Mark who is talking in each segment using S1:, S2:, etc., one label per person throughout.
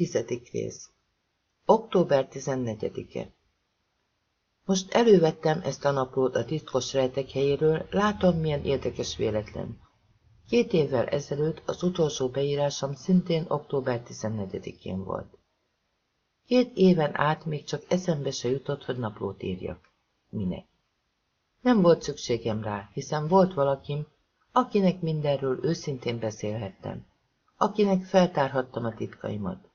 S1: Tizedik rész. Október 14-e. Most elővettem ezt a naplót a titkos rejtek helyéről, látom, milyen érdekes véletlen. Két évvel ezelőtt az utolsó beírásom szintén október 14-én volt. Két éven át még csak eszembe se jutott, hogy naplót írjak. Minek? Nem volt szükségem rá, hiszen volt valakim, akinek mindenről őszintén beszélhettem, akinek feltárhattam a titkaimat.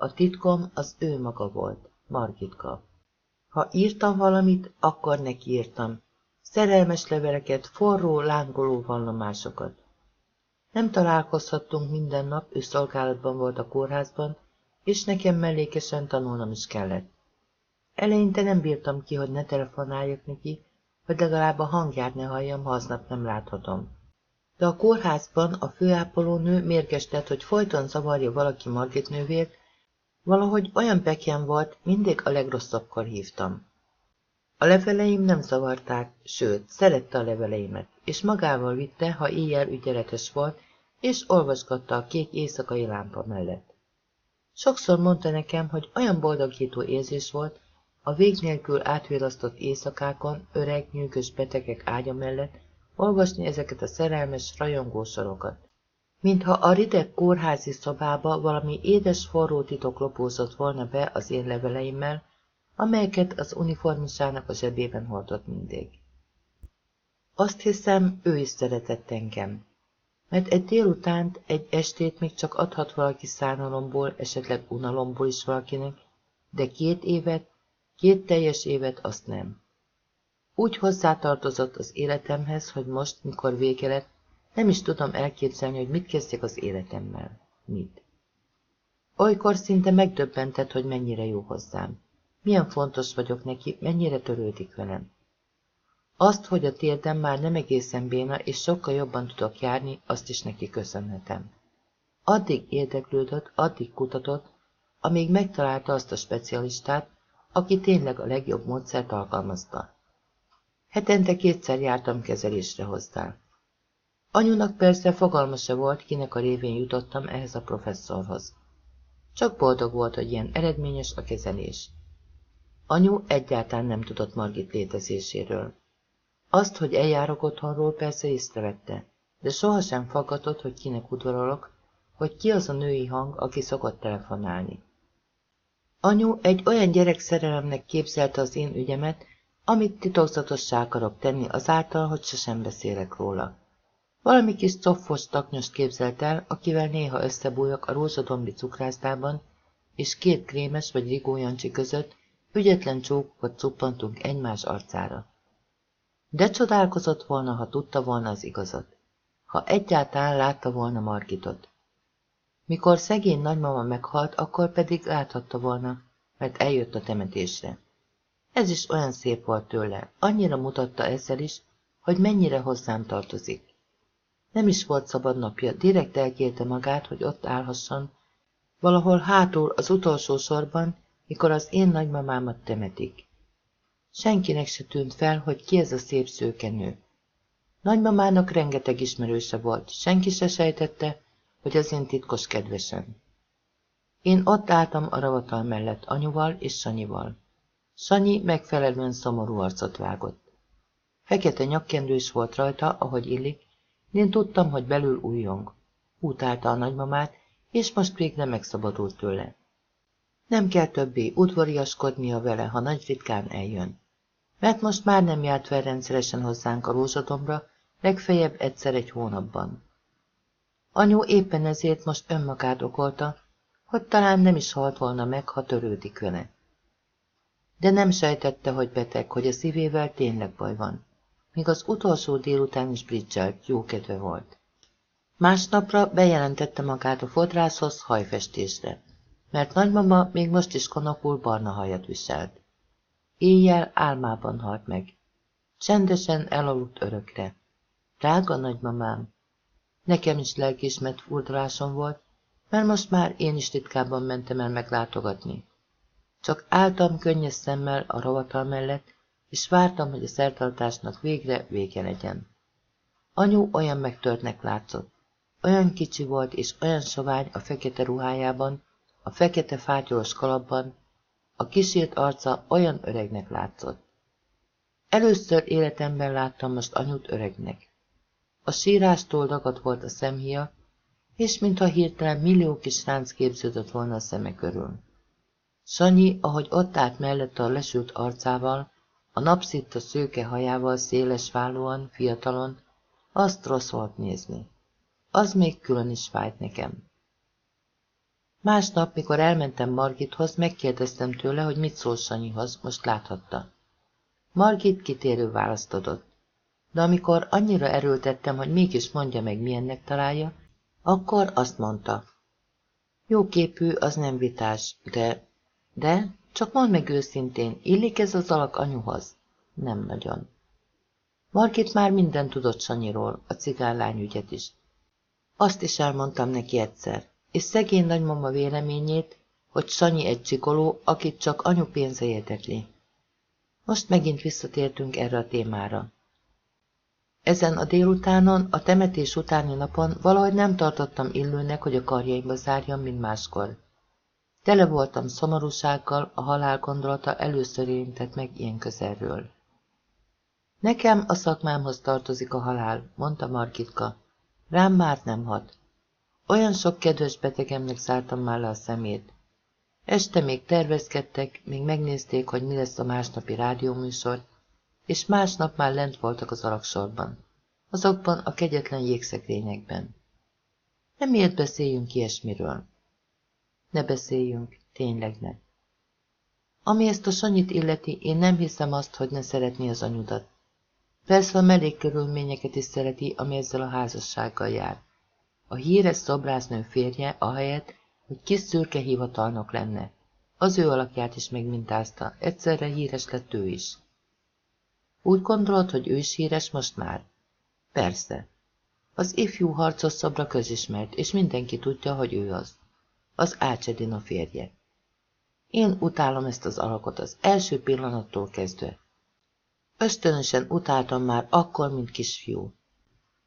S1: A titkom az ő maga volt, Margitka. Ha írtam valamit, akkor neki írtam. Szerelmes leveleket, forró, lángoló vallomásokat. Nem találkozhattunk minden nap, ő szolgálatban volt a kórházban, és nekem mellékesen tanulnom is kellett. Eleinte nem bírtam ki, hogy ne telefonáljak neki, hogy legalább a hangját ne halljam, ha aznap nem láthatom. De a kórházban a főápolónő mérges tett, hogy folyton zavarja valaki Margit nővért, Valahogy olyan bekem volt, mindig a legrosszabbkor hívtam. A leveleim nem zavarták, sőt, szerette a leveleimet, és magával vitte, ha éjjel ügyeletes volt, és olvasgatta a kék éjszakai lámpa mellett. Sokszor mondta nekem, hogy olyan boldogító érzés volt, a vég nélkül átvilasztott éjszakákon, öreg, nyűgös betegek ágya mellett olvasni ezeket a szerelmes, rajongó sorokat mintha a rideg kórházi szobába valami édes forró titok lopózott volna be az én leveleimmel, amelyeket az uniformisának a zsebében hordott mindig. Azt hiszem, ő is szeretett engem, mert egy délutánt, egy estét még csak adhat valaki szánalomból, esetleg unalomból is valakinek, de két évet, két teljes évet azt nem. Úgy hozzátartozott az életemhez, hogy most, mikor vége lett, nem is tudom elképzelni, hogy mit kezdjek az életemmel. Mit? Olykor szinte megdöbbentett, hogy mennyire jó hozzám. Milyen fontos vagyok neki, mennyire törődik velem. Azt, hogy a térdem már nem egészen béna, és sokkal jobban tudok járni, azt is neki köszönhetem. Addig érdeklődött, addig kutatott, amíg megtalálta azt a specialistát, aki tényleg a legjobb módszert alkalmazta. Hetente kétszer jártam kezelésre hozzá. Anyunak persze fogalma se volt, kinek a révén jutottam ehhez a professzorhoz. Csak boldog volt, hogy ilyen eredményes a kezelés. Anyu egyáltalán nem tudott Margit létezéséről. Azt, hogy eljárok otthonról, persze észrevette, de sohasem faggatott, hogy kinek udvarolok, hogy ki az a női hang, aki szokott telefonálni. Anyu egy olyan gyerek szerelemnek képzelte az én ügyemet, amit titokzatossá akarok tenni azáltal, hogy sosem beszélek róla. Valami kis coffos taknyost képzelt el, akivel néha összebújok a rózsadombi cukrászdában, és két krémes vagy rigó között ügyetlen csókokat cuppantunk egymás arcára. De csodálkozott volna, ha tudta volna az igazat. Ha egyáltalán látta volna Margitot. Mikor szegény nagymama meghalt, akkor pedig láthatta volna, mert eljött a temetésre. Ez is olyan szép volt tőle, annyira mutatta ezzel is, hogy mennyire hozzám tartozik. Nem is volt szabad napja, direkt elkérte magát, hogy ott állhasson, valahol hátul az utolsó sorban, mikor az én nagymamámat temetik. Senkinek se tűnt fel, hogy ki ez a szép szőkenő. Nagymamának rengeteg ismerőse volt, senki se sejtette, hogy az én titkos kedvesem. Én ott álltam a ravatal mellett anyuval és Sanyival. Sanyi megfelelően szomorú arcot vágott. Fekete nyakkendős volt rajta, ahogy illik, én tudtam, hogy belül újjong. Utálta a nagymamát, és most végre megszabadult tőle. Nem kell többé udvariaskodnia vele, ha nagy ritkán eljön. Mert most már nem járt fel rendszeresen hozzánk a rózsadombra, legfeljebb egyszer egy hónapban. Anyu éppen ezért most önmagát okolta, hogy talán nem is halt volna meg, ha törődik vele. De nem sejtette, hogy beteg, hogy a szívével tényleg baj van míg az utolsó délután is bridgelt, jókedve volt. Másnapra bejelentette magát a fodrászhoz hajfestésre, mert nagymama még most is konokul barna hajat viselt. Éjjel álmában halt meg. Csendesen elaludt örökre. Drága nagymamám! Nekem is lelkismert furdalásom volt, mert most már én is titkában mentem el meglátogatni. Csak álltam könnyes szemmel a rovatal mellett, és vártam, hogy a szertartásnak végre vége legyen. Anyu olyan megtörtnek látszott. Olyan kicsi volt és olyan sovány a fekete ruhájában, a fekete fátyolos kalapban, a kisírt arca olyan öregnek látszott. Először életemben láttam most anyut öregnek. A sírástól dagadt volt a szemhia, és mintha hirtelen millió kis ránc képződött volna a szeme körül. Sanyi, ahogy ott állt mellette a lesült arcával, a napszitta szőke hajával széles vállóan, fiatalon, azt rossz volt nézni. Az még külön is fájt nekem. Másnap, mikor elmentem Margithoz, megkérdeztem tőle, hogy mit szól Sanyihoz, most láthatta. Margit kitérő választ adott. De amikor annyira erőltettem, hogy mégis mondja meg, milyennek találja, akkor azt mondta. Jó képű, az nem vitás, de... De? Csak mondd meg őszintén, illik ez az alak anyuhoz? Nem nagyon. Margit már mindent tudott Sanyiról, a cigánlány ügyet is. Azt is elmondtam neki egyszer, és szegény nagymama véleményét, hogy Sanyi egy csikoló, akit csak anyu pénze érdekli. Most megint visszatértünk erre a témára. Ezen a délutánon, a temetés utáni napon valahogy nem tartottam illőnek, hogy a karjaimba zárjam, mint máskor. Tele voltam szomorúsággal, a halál gondolata először érintett meg ilyen közelről. Nekem a szakmámhoz tartozik a halál, mondta Margitka. Rám már nem hat. Olyan sok kedves betegemnek zártam már le a szemét. Este még tervezkedtek, még megnézték, hogy mi lesz a másnapi rádióműsor, és másnap már lent voltak az alaksorban, azokban a kegyetlen jégszekrényekben. Nem miért beszéljünk ilyesmiről? Ne beszéljünk, tényleg ne. Ami ezt a Sanyit illeti, én nem hiszem azt, hogy ne szeretné az anyudat. Persze a mellékkörülményeket is szereti, ami ezzel a házassággal jár. A híres szobrásznő férje, ahelyett, hogy kis szürke hivatalnok lenne. Az ő alakját is megmintázta, egyszerre híres lett ő is. Úgy gondolod, hogy ő is híres most már? Persze. Az ifjú harcos szobra közismert, és mindenki tudja, hogy ő az. Az Ácsedina férje. Én utálom ezt az alakot az első pillanattól kezdve. Ösztönösen utáltam már akkor, mint kisfiú.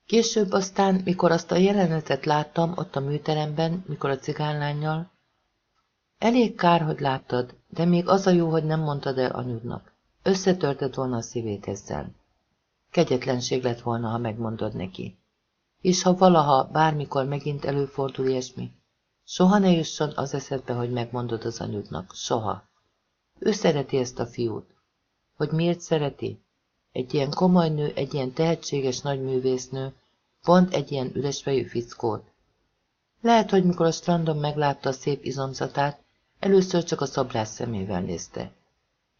S1: Később aztán, mikor azt a jelenetet láttam ott a műteremben, mikor a cigánlányjal, elég kár, hogy láttad, de még az a jó, hogy nem mondtad el anyudnak. Összetörted volna a szívét ezzel. Kegyetlenség lett volna, ha megmondod neki. És ha valaha, bármikor megint előfordul ilyesmi, soha ne jusson az eszedbe, hogy megmondod az anyudnak. Soha. Ő szereti ezt a fiút. Hogy miért szereti? Egy ilyen komoly nő, egy ilyen tehetséges nagy művésznő, pont egy ilyen üresfejű fickót. Lehet, hogy mikor a strandon meglátta a szép izomzatát, először csak a szobrás szemével nézte.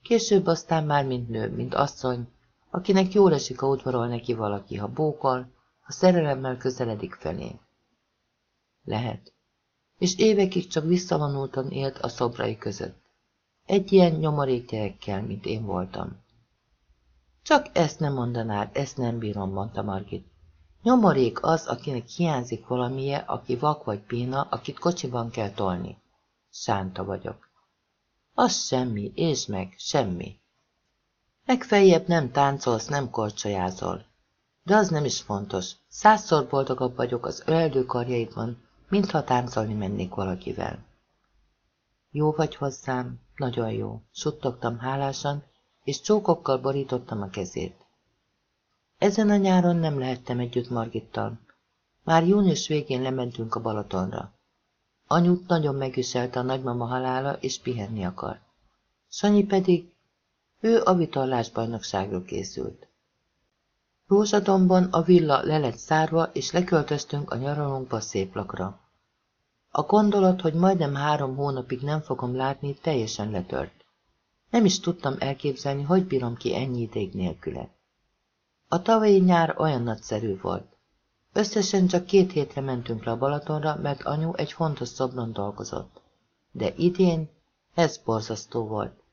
S1: Később aztán már mint nő, mint asszony, akinek jól esik, a udvarol neki valaki, ha bókol, ha szerelemmel közeledik felé. Lehet. És évekig csak visszavonultan élt a szobrai között. Egy ilyen nyomorék mint én voltam. Csak ezt nem mondanád, ezt nem bírom, mondta Margit. Nyomorék az, akinek hiányzik valamije, aki vak vagy pína, akit kocsiban kell tolni. Szánta vagyok. Az semmi, és meg, semmi. Legfeljebb nem táncolsz, nem korcsolyázol. De az nem is fontos. Százszor boldogabb vagyok az öldő karjaidban, mintha táncolni mennék valakivel. Jó vagy hozzám, nagyon jó, suttogtam hálásan, és csókokkal borítottam a kezét. Ezen a nyáron nem lehettem együtt Margittal. Már június végén lementünk a Balatonra. Anyut nagyon megviselte a nagymama halála, és pihenni akar. Sanyi pedig, ő a vitorlásbajnokságra készült. Rózsadomban a villa le lett szárva, és leköltöztünk a nyaralunkba szép lakra. A gondolat, hogy majdnem három hónapig nem fogom látni, teljesen letört. Nem is tudtam elképzelni, hogy bírom ki ennyi ideig nélküle. A tavalyi nyár olyan nagyszerű volt. Összesen csak két hétre mentünk le a Balatonra, mert anyu egy fontos szobron dolgozott. De idén ez borzasztó volt.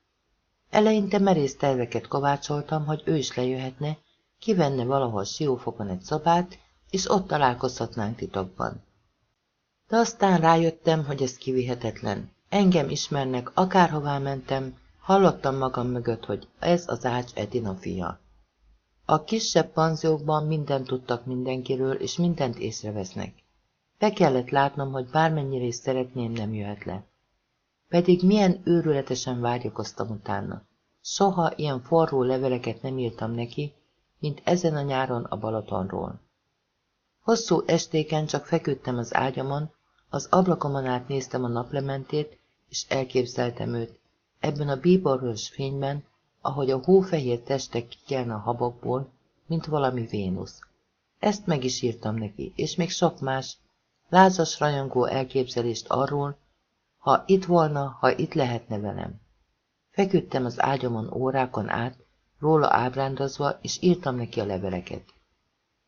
S1: Eleinte merész terveket kovácsoltam, hogy ő is lejöhetne, kivenne valahol siófokon egy szobát, és ott találkozhatnánk titokban. De aztán rájöttem, hogy ez kivihetetlen. Engem ismernek, akárhová mentem, hallottam magam mögött, hogy ez az ács Edina fia. A kisebb panziókban mindent tudtak mindenkiről, és mindent észrevesznek. Be kellett látnom, hogy bármennyire is szeretném, nem jöhet le. Pedig milyen őrületesen vágyakoztam utána. Soha ilyen forró leveleket nem írtam neki, mint ezen a nyáron a Balatonról. Hosszú estéken csak feküdtem az ágyamon, az ablakomon át néztem a naplementét, és elképzeltem őt, ebben a bíborvös fényben, ahogy a hófehér testek kikelne a habokból, mint valami Vénusz. Ezt meg is írtam neki, és még sok más, lázas rajongó elképzelést arról, ha itt volna, ha itt lehetne velem. Feküdtem az ágyamon órákon át, róla ábrándozva, és írtam neki a leveleket.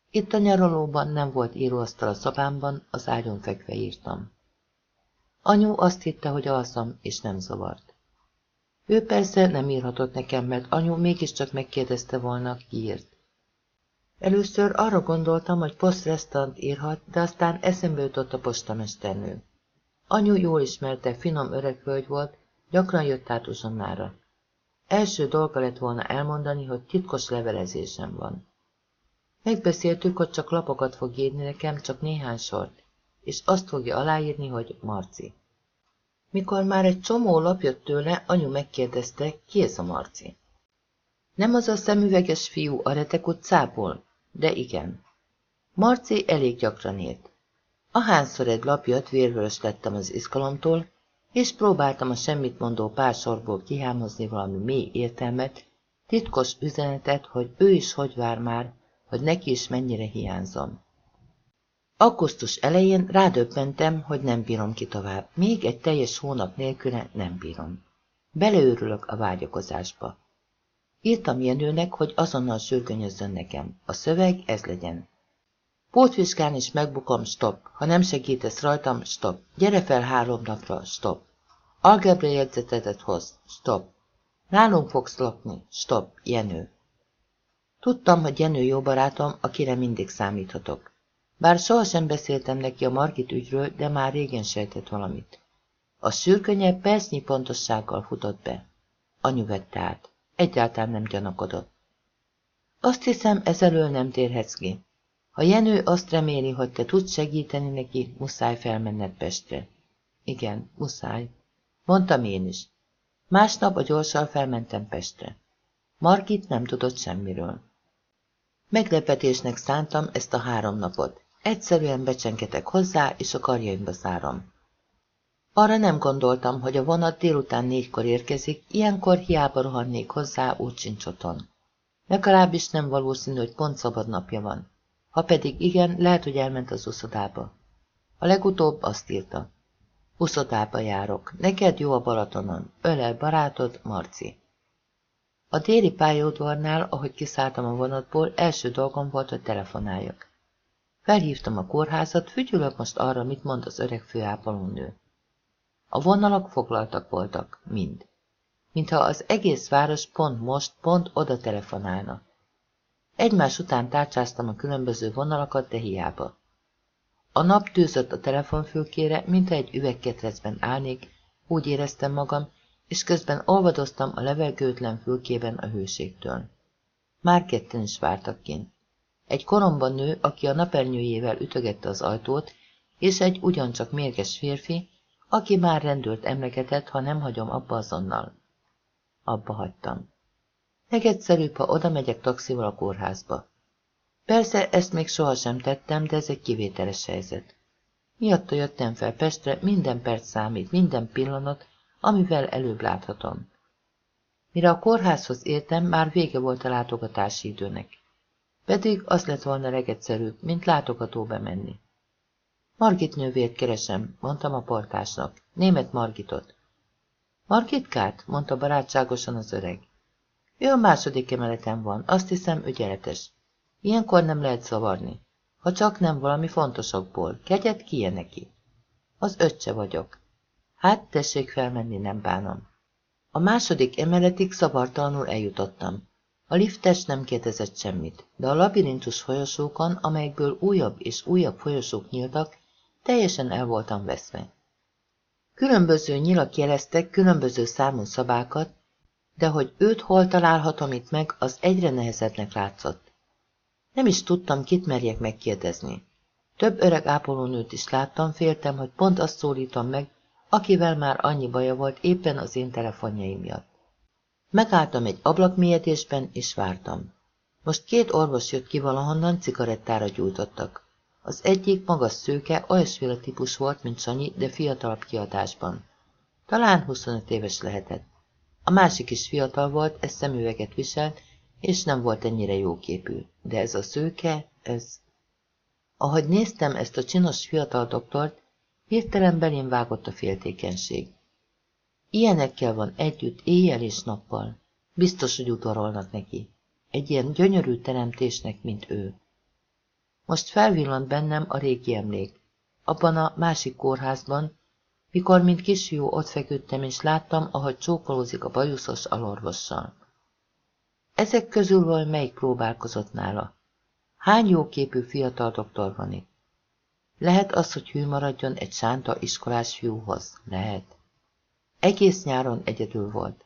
S1: Itt a nyaralóban nem volt íróasztal a szobámban, az ágyon fekve írtam. Anyu azt hitte, hogy alszom, és nem zavart. Ő persze nem írhatott nekem, mert anyu mégiscsak megkérdezte volna, ki írt. Először arra gondoltam, hogy posztrestant írhat, de aztán eszembe jutott a postamesternő. Anyu jól ismerte, finom öreg hölgy volt, gyakran jött át uzsonnára. Első dolga lett volna elmondani, hogy titkos levelezésem van. Megbeszéltük, hogy csak lapokat fog írni nekem, csak néhány sort, és azt fogja aláírni, hogy Marci. Mikor már egy csomó lap jött tőle, anyu megkérdezte, ki ez a Marci. Nem az a szemüveges fiú a Retek utcából? De igen. Marci elég gyakran írt. Ahányszor egy lap jött, vérvörös lettem az izgalomtól, és próbáltam a semmit mondó pár sorból kihámozni valami mély értelmet, titkos üzenetet, hogy ő is hogy vár már, hogy neki is mennyire hiányzom. Augusztus elején rádöbbentem, hogy nem bírom ki tovább. Még egy teljes hónap nélküle nem bírom. Beleőrülök a vágyakozásba. Írtam Jenőnek, hogy azonnal sürgönyözzön nekem. A szöveg ez legyen. Pótvizsgán is megbukom, stop. Ha nem segítesz rajtam, stop. Gyere fel három napra, stop. Algebra jegyzetetet hoz, stop. Nálunk fogsz lakni, stop, Jenő. Tudtam, hogy Jenő jó barátom, akire mindig számíthatok. Bár sohasem beszéltem neki a Margit ügyről, de már régen sejtett valamit. A szürkönye percnyi pontossággal futott be. Anyu vette át. Egyáltalán nem gyanakodott. Azt hiszem, ezelől nem térhetsz ki. Ha Jenő azt reméli, hogy te tudsz segíteni neki, muszáj felmenned Pestre. Igen, muszáj. Mondtam én is. Másnap a gyorssal felmentem Pestre. Margit nem tudott semmiről. Meglepetésnek szántam ezt a három napot. Egyszerűen becsenketek hozzá, és a karjaimba szárom. Arra nem gondoltam, hogy a vonat délután négykor érkezik, ilyenkor hiába rohannék hozzá, úgy sincs otthon. Legalábbis nem valószínű, hogy pont szabad napja van. Ha pedig igen, lehet, hogy elment az uszodába. A legutóbb azt írta. Uszodába járok. Neked jó a Balatonon. Ölel barátod, Marci. A déli pályaudvarnál, ahogy kiszálltam a vonatból, első dolgom volt, hogy telefonáljak. Felhívtam a kórházat, fügyülök most arra, mit mond az öreg főápolónő. A vonalak foglaltak voltak, mind. Mintha az egész város pont most, pont oda telefonálna. Egymás után tárcsáztam a különböző vonalakat, de hiába. A nap tűzött a telefonfülkére, mintha egy üvegketrecben állnék, úgy éreztem magam, és közben olvadoztam a levegőtlen fülkében a hőségtől. Már ketten is vártak kint. Egy koromban nő, aki a napernyőjével ütögette az ajtót, és egy ugyancsak mérges férfi, aki már rendőrt emlegetett, ha nem hagyom abba azonnal. Abba hagytam. Legegyszerűbb, ha oda megyek taxival a kórházba. Persze ezt még sohasem tettem, de ez egy kivételes helyzet. Miatta jöttem fel Pestre, minden perc számít, minden pillanat, amivel előbb láthatom. Mire a kórházhoz értem, már vége volt a látogatási időnek. Pedig az lett volna legegyszerűbb, mint látogató bemenni. Margit nővért keresem, mondtam a portásnak. Német Margitot. Margitkát? mondta barátságosan az öreg. Ő a második emeleten van, azt hiszem ügyeletes. Ilyenkor nem lehet szavarni. Ha csak nem valami fontosokból, kegyet kie neki. Az öccse vagyok. Hát, tessék felmenni, nem bánom. A második emeletig szavartalanul eljutottam. A liftes nem kérdezett semmit, de a labirintus folyosókon, amelyekből újabb és újabb folyosók nyíltak, teljesen el voltam veszve. Különböző nyilak jeleztek különböző számú szabákat, de hogy őt hol találhatom itt meg, az egyre nehezebbnek látszott. Nem is tudtam, kit merjek megkérdezni. Több öreg ápolónőt is láttam, féltem, hogy pont azt szólítom meg, akivel már annyi baja volt éppen az én telefonjaim miatt. Megálltam egy ablakmélyedésben, és vártam. Most két orvos jött ki valahonnan, cigarettára gyújtottak. Az egyik magas szőke, olyasféle típus volt, mint Sanyi, de fiatalabb kiadásban. Talán 25 éves lehetett. A másik is fiatal volt, ez szemüveget viselt, és nem volt ennyire jóképű. De ez a szőke, ez... Ahogy néztem ezt a csinos fiatal doktort, hirtelen belém vágott a féltékenység. Ilyenekkel van együtt éjjel és nappal. Biztos, hogy udvarolnak neki. Egy ilyen gyönyörű teremtésnek, mint ő. Most felvillant bennem a régi emlék. Abban a másik kórházban, mikor, mint kisfiú ott feküdtem, és láttam, ahogy csókolózik a bajuszos alorvossal. Ezek közül vaj melyik próbálkozott nála? Hány jóképű fiatal doktor van itt? Lehet az, hogy hű maradjon egy sánta iskolás fiúhoz? Lehet. Egész nyáron egyedül volt.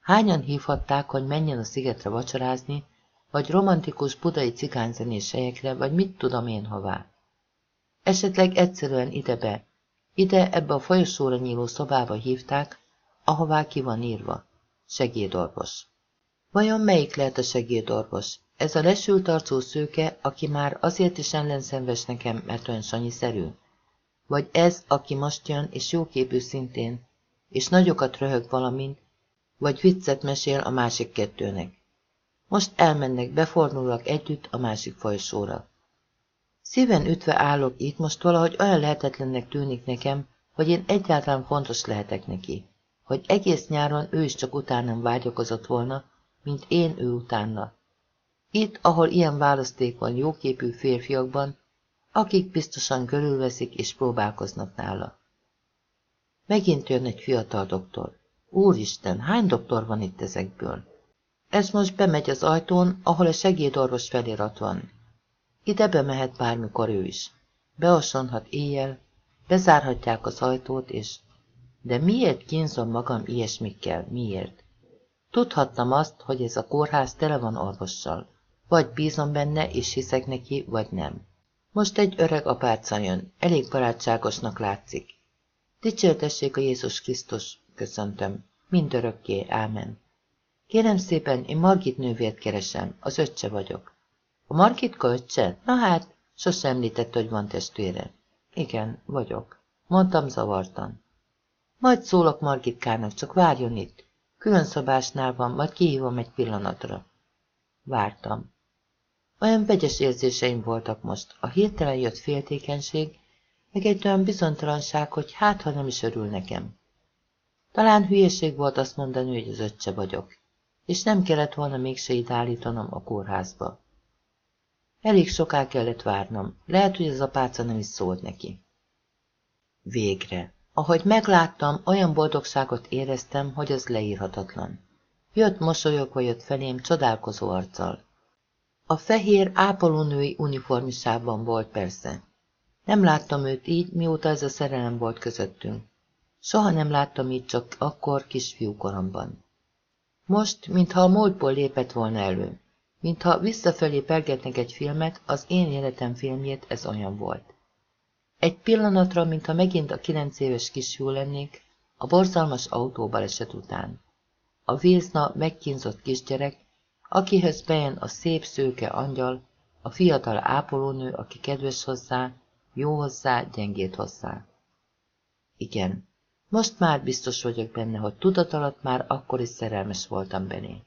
S1: Hányan hívhatták, hogy menjen a szigetre vacsorázni, vagy romantikus budai cigányzenés helyekre, vagy mit tudom én hová. Esetleg egyszerűen ide-be, ide ebbe a folyosóra nyíló szobába hívták, ahová ki van írva. Segédorvos. Vajon melyik lehet a segédorvos? Ez a lesült arcú szőke, aki már azért is ellenszenves nekem, mert olyan sanyiszerű? Vagy ez, aki most jön, és jóképű szintén, és nagyokat röhög valamint, vagy viccet mesél a másik kettőnek. Most elmennek, befordulnak együtt a másik folyosóra. Szíven ütve állok itt, most valahogy olyan lehetetlennek tűnik nekem, hogy én egyáltalán fontos lehetek neki. Hogy egész nyáron ő is csak utánam vágyakozott volna, mint én ő utána. Itt, ahol ilyen választék van jóképű férfiakban, akik biztosan körülveszik és próbálkoznak nála. Megint jön egy fiatal doktor. Úristen, hány doktor van itt ezekből? Ez most bemegy az ajtón, ahol a segédorvos felirat van. Ide bemehet bármikor ő is. Beosonhat éjjel, bezárhatják az ajtót, és... De miért kínzom magam ilyesmikkel? Miért? Tudhattam azt, hogy ez a kórház tele van orvossal. Vagy bízom benne, és hiszek neki, vagy nem. Most egy öreg apáca jön, elég barátságosnak látszik. Dicsértessék a Jézus Krisztus, köszöntöm. Mindörökké, ámen. Kérem szépen, én Margit nővért keresem, az öccse vagyok. A Margitka öccse? Na hát, sose említett, hogy van testvére. Igen, vagyok. Mondtam zavartan. Majd szólok Margitkának, csak várjon itt. Külön szobásnál van, majd kihívom egy pillanatra. Vártam. Olyan vegyes érzéseim voltak most, a hirtelen jött féltékenység, meg egy olyan bizonytalanság, hogy hát, ha nem is örül nekem. Talán hülyeség volt azt mondani, hogy az öccse vagyok, és nem kellett volna mégse itt állítanom a kórházba. Elég soká kellett várnom, lehet, hogy az apáca nem is szólt neki. Végre. Ahogy megláttam, olyan boldogságot éreztem, hogy az leírhatatlan. Jött mosolyogva jött felém csodálkozó arccal. A fehér ápolónői uniformisában volt persze. Nem láttam őt így, mióta ez a szerelem volt közöttünk. Soha nem láttam így csak akkor kisfiú koromban. Most, mintha a múltból lépett volna elő. Mintha visszafelé pergetnek egy filmet, az én életem filmjét ez olyan volt. Egy pillanatra, mintha megint a kilenc éves kisfiú lennék, a borzalmas autóbaleset után. A vízna megkínzott kisgyerek, akihez bejön a szép szőke angyal, a fiatal ápolónő, aki kedves hozzá, jó hozzá, gyengét hozzá. Igen, most már biztos vagyok benne, hogy tudat alatt már akkor is szerelmes voltam bené.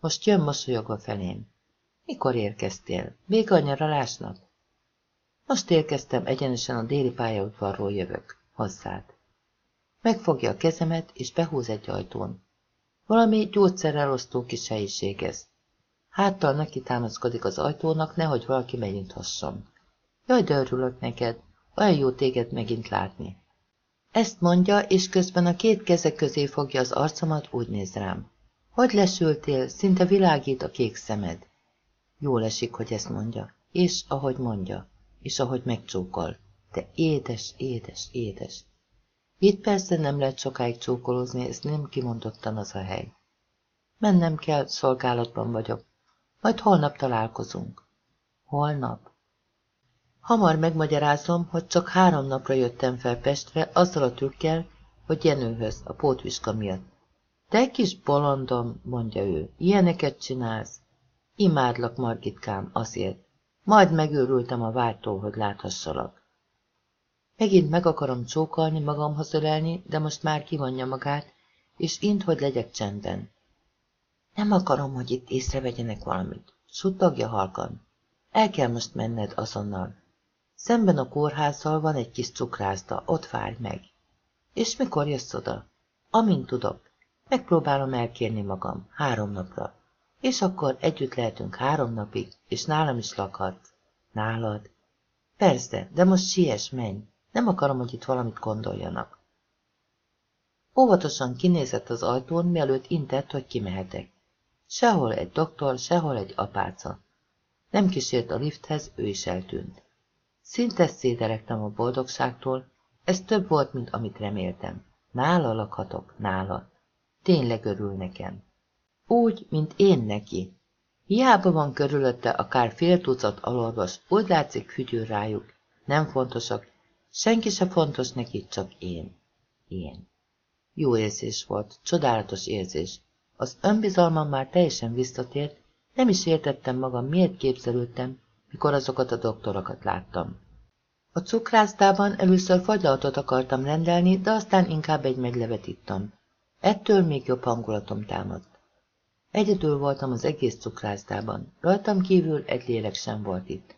S1: Most jön mosolyogva felém. Mikor érkeztél? Még a nyaralásnak? Most érkeztem, egyenesen a déli pályaudvarról jövök. Hozzád. Megfogja a kezemet, és behúz egy ajtón. Valami gyógyszerrel osztó kis helyiség ez. Háttal neki támaszkodik az ajtónak, nehogy valaki megint hasson. Jaj, de örülök neked, olyan jó téged megint látni. Ezt mondja, és közben a két keze közé fogja az arcomat, úgy néz rám. Hogy lesültél, szinte világít a kék szemed. Jól esik, hogy ezt mondja, és ahogy mondja, és ahogy megcsókol. De édes, édes, édes. Itt persze nem lehet sokáig csókolózni, ez nem kimondottan az a hely. Mennem kell, szolgálatban vagyok. Majd holnap találkozunk. Holnap? Hamar megmagyarázom, hogy csak három napra jöttem fel Pestre, azzal a trükkel, hogy Jenőhöz, a pótviska miatt. Te kis bolondom, mondja ő, ilyeneket csinálsz. Imádlak, Margitkám, azért. Majd megőrültem a vágytól, hogy láthassalak. Megint meg akarom csókolni, magamhoz ölelni, de most már kivonja magát, és int, hogy legyek csendben. Nem akarom, hogy itt észrevegyenek valamit. Suttogja halkan. El kell most menned azonnal. Szemben a kórházzal van egy kis cukrászda, ott várj meg. És mikor jössz oda? Amint tudok. Megpróbálom elkérni magam, három napra. És akkor együtt lehetünk három napig, és nálam is lakhatsz. Nálad? Persze, de most siess, menj. Nem akarom, hogy itt valamit gondoljanak. Óvatosan kinézett az ajtón, mielőtt intett, hogy kimehetek. Sehol egy doktor, sehol egy apáca. Nem kísért a lifthez, ő is eltűnt. Szinte széderektem a boldogságtól, ez több volt, mint amit reméltem. Nála lakhatok, nála. Tényleg örül nekem. Úgy, mint én neki. Hiába van körülötte akár fél tucat alorvos, úgy látszik fügyül rájuk. Nem fontosak, senki se fontos neki, csak én. Én. Jó érzés volt, csodálatos érzés. Az önbizalmam már teljesen visszatért, nem is értettem magam, miért képzelődtem, mikor azokat a doktorokat láttam. A cukrászdában először fagylaltot akartam rendelni, de aztán inkább egy meglevet ittam. Ettől még jobb hangulatom támadt. Egyedül voltam az egész cukrászdában, rajtam kívül egy lélek sem volt itt.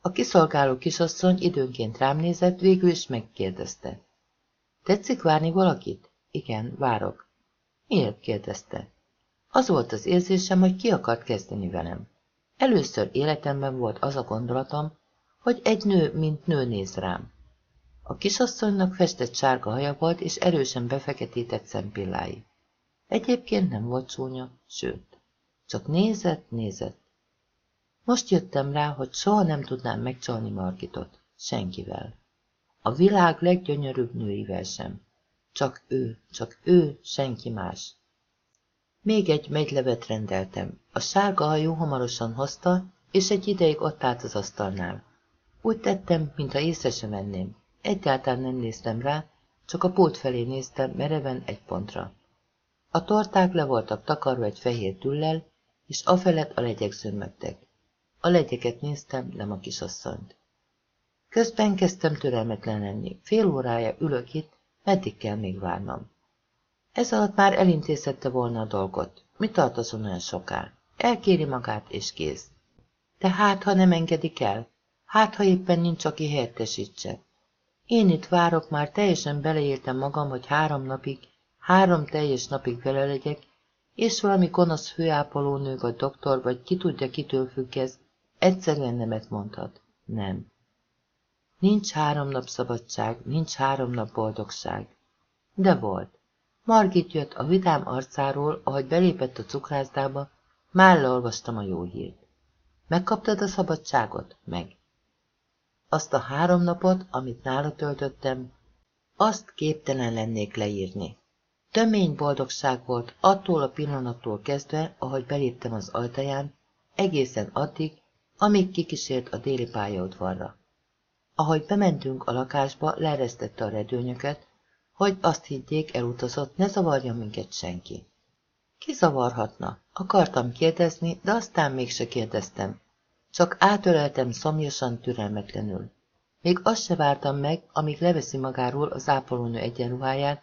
S1: A kiszolgáló kisasszony időnként rám nézett, végül is megkérdezte. Tetszik várni valakit? Igen, várok. Miért? kérdezte. Az volt az érzésem, hogy ki akart kezdeni velem. Először életemben volt az a gondolatom, hogy egy nő, mint nő néz rám. A kisasszonynak festett sárga haja volt, és erősen befeketített szempillái. Egyébként nem volt csúnya, sőt, csak nézett, nézett. Most jöttem rá, hogy soha nem tudnám megcsalni Margitot, senkivel. A világ leggyönyörűbb nőivel sem. Csak ő, csak ő, senki más. Még egy megylevet rendeltem. A sárga hajú hamarosan hozta, és egy ideig ott állt az asztalnál. Úgy tettem, mintha észre sem venném. Egyáltalán nem néztem rá, csak a pult felé néztem, mereven egy pontra. A torták le voltak takarva egy fehér tüllel, és afelett a legyek zömmögtek. A legyeket néztem, nem a kisasszonyt. Közben kezdtem türelmetlen lenni. Fél órája ülök itt, meddig kell még várnom. Ez alatt már elintézhette volna a dolgot. Mi tartozom olyan soká? Elkéri magát, és kész. De hát, ha nem engedik el? Hát, ha éppen nincs, aki helyettesítse? Én itt várok, már teljesen beleértem magam, hogy három napig, három teljes napig vele legyek, és valami gonosz főápolónő vagy doktor, vagy ki tudja, kitől függ ez, egyszerűen nemet mondhat. Nem. Nincs három nap szabadság, nincs három nap boldogság. De volt. Margit jött a vidám arcáról, ahogy belépett a cukrászdába, már leolvastam a jó hírt. Megkaptad a szabadságot? Meg. Azt a három napot, amit nála töltöttem, azt képtelen lennék leírni. Tömény boldogság volt attól a pillanattól kezdve, ahogy beléptem az ajtaján, egészen addig, amíg kikísért a déli pályaudvarra. Ahogy bementünk a lakásba, leeresztette a redőnyöket, hogy azt higgyék elutazott, ne zavarjon minket senki. Ki zavarhatna? Akartam kérdezni, de aztán mégse kérdeztem. Csak átöleltem szomjasan, türelmetlenül. Még azt se vártam meg, amíg leveszi magáról az ápolónő egyenruháját,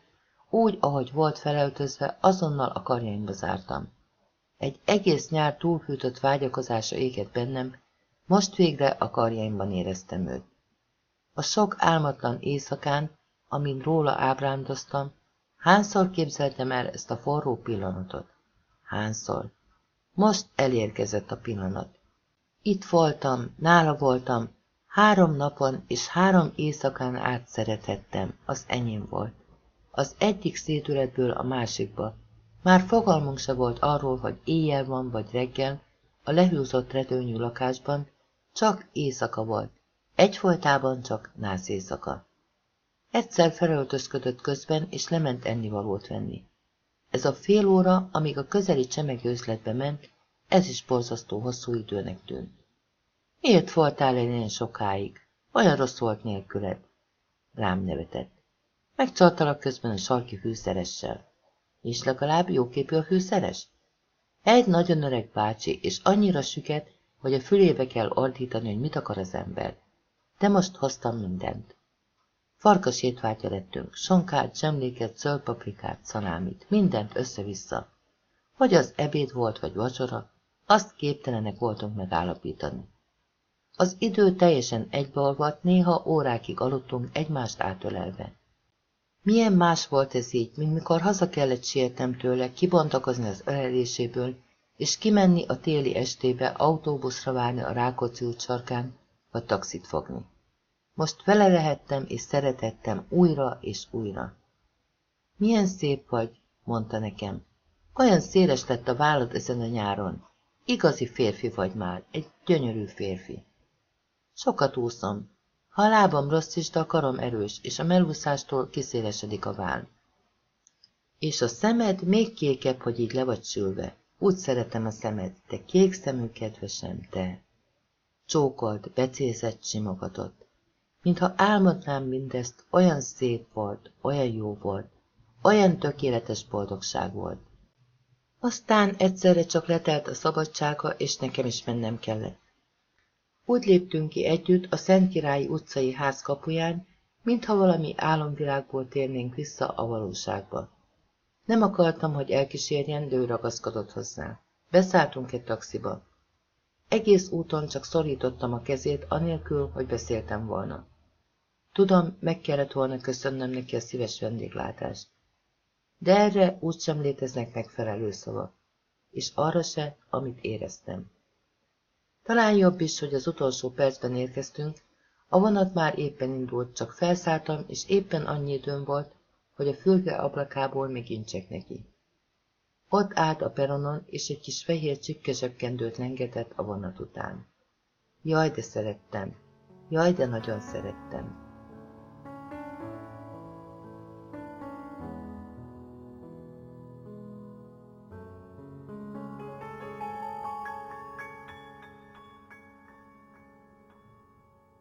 S1: úgy, ahogy volt felöltözve, azonnal a karjaimba zártam. Egy egész nyár túlfűtött vágyakozása égett bennem, most végre a karjaimban éreztem őt. A sok álmatlan éjszakán, amin róla ábrándoztam, hányszor képzeltem el ezt a forró pillanatot? Hányszor? Most elérkezett a pillanat. Itt voltam, nála voltam, három napon és három éjszakán át szeretettem, az enyém volt. Az egyik szétületből a másikba. Már fogalmunk se volt arról, hogy éjjel van vagy reggel, a lehúzott redőnyű lakásban, csak éjszaka volt. Egyfolytában csak nász éjszaka. Egyszer felöltözködött közben, és lement ennivalót venni. Ez a fél óra, amíg a közeli csemegőzletbe ment, ez is borzasztó hosszú időnek tűnt. Miért voltál el ilyen sokáig? Olyan rossz volt nélküled. Rám nevetett. Megcsaltalak közben a sarki fűszeressel. És legalább jóképű a fűszeres? Egy nagyon öreg bácsi, és annyira süket, hogy a fülébe kell ordítani, hogy mit akar az ember. De most hoztam mindent. Farkas étvágya lettünk, sonkát, zsemléket, zöld paprikát, szalámit, mindent össze-vissza. Hogy az ebéd volt, vagy vacsora, azt képtelenek voltunk megállapítani. Az idő teljesen egybeolvadt, néha órákig aludtunk egymást átölelve. Milyen más volt ez így, mint mikor haza kellett sietnem tőle, kibontakozni az öleléséből, és kimenni a téli estébe autóbuszra várni a Rákóczi út sarkán, vagy taxit fogni. Most vele lehettem és szeretettem újra és újra. Milyen szép vagy, mondta nekem. Olyan széles lett a vállad ezen a nyáron. Igazi férfi vagy már, egy gyönyörű férfi. Sokat úszom. Ha a lábam rossz is, de a karom erős, és a melúszástól kiszélesedik a váll. És a szemed még kékebb, hogy így le vagy sülve. Úgy szeretem a szemed, te kék szemű kedvesem, te. Csókolt, becézett, simogatott. Mintha álmodnám mindezt, olyan szép volt, olyan jó volt, olyan tökéletes boldogság volt. Aztán egyszerre csak letelt a szabadsága, és nekem is mennem kellett. Úgy léptünk ki együtt a Szentkirályi utcai ház kapuján, mintha valami álomvilágból térnénk vissza a valóságba. Nem akartam, hogy elkísérjen, de ő ragaszkodott hozzá. Beszálltunk egy taxiba. Egész úton csak szorítottam a kezét, anélkül, hogy beszéltem volna. Tudom, meg kellett volna köszönnöm neki a szíves vendéglátást. De erre úgysem léteznek megfelelő szavak, és arra se, amit éreztem. Talán jobb is, hogy az utolsó percben érkeztünk, a vonat már éppen indult, csak felszálltam, és éppen annyi időm volt, hogy a fülke ablakából megincsek neki. Ott állt a peronon, és egy kis fehér csipkezsebkendőt lengetett a vonat után. Jaj, de szerettem! Jaj, de nagyon szerettem!